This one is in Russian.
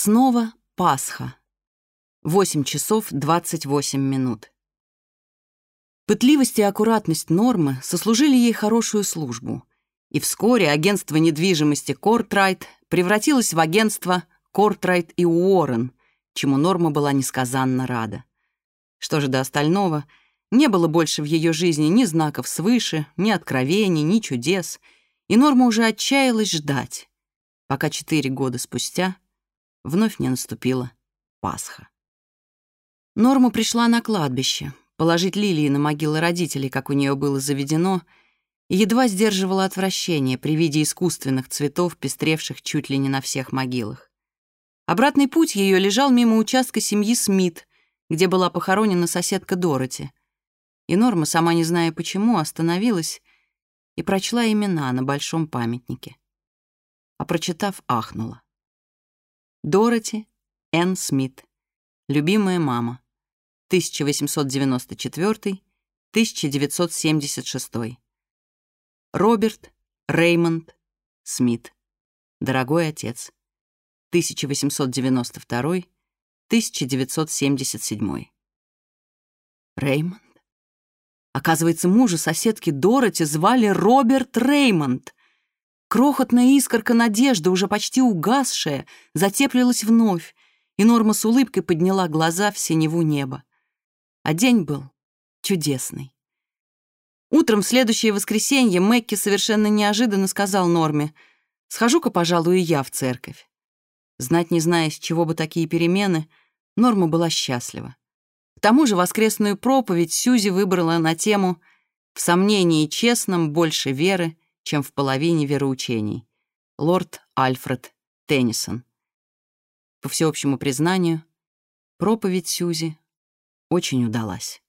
Снова Пасха. восемь часов двадцать восемь минут. Пытливость и аккуратность Нормы сослужили ей хорошую службу, и вскоре агентство недвижимости Кортрайт превратилось в агентство Кортрайт и Уоррен, чему Норма была несказанно рада. Что же до остального, не было больше в ее жизни ни знаков свыше, ни откровений, ни чудес, и Норма уже отчаялась ждать, пока четыре года спустя — вновь не наступила Пасха. Норма пришла на кладбище, положить лилии на могилы родителей, как у нее было заведено, и едва сдерживала отвращение при виде искусственных цветов, пестревших чуть ли не на всех могилах. Обратный путь ее лежал мимо участка семьи Смит, где была похоронена соседка Дороти. И Норма, сама не зная почему, остановилась и прочла имена на большом памятнике. А прочитав, ахнула. Дороти Энн Смит. Любимая мама. 1894-1976. Роберт Реймонд Смит. Дорогой отец. 1892-1977. Реймонд? Оказывается, мужа соседки Дороти звали Роберт Реймонд — Крохотная на искорка надежды уже почти угасшая затеплилась вновь, и Норма с улыбкой подняла глаза в синеву неба. А день был чудесный. Утром в следующее воскресенье Мэкки совершенно неожиданно сказал Норме, «Схожу-ка, пожалуй, и я в церковь». Знать не зная, с чего бы такие перемены, Норма была счастлива. К тому же воскресную проповедь Сюзи выбрала на тему «В сомнении честном больше веры, чем в половине вероучений. Лорд Альфред Теннисон. По всеобщему признанию, проповедь Сюзи очень удалась.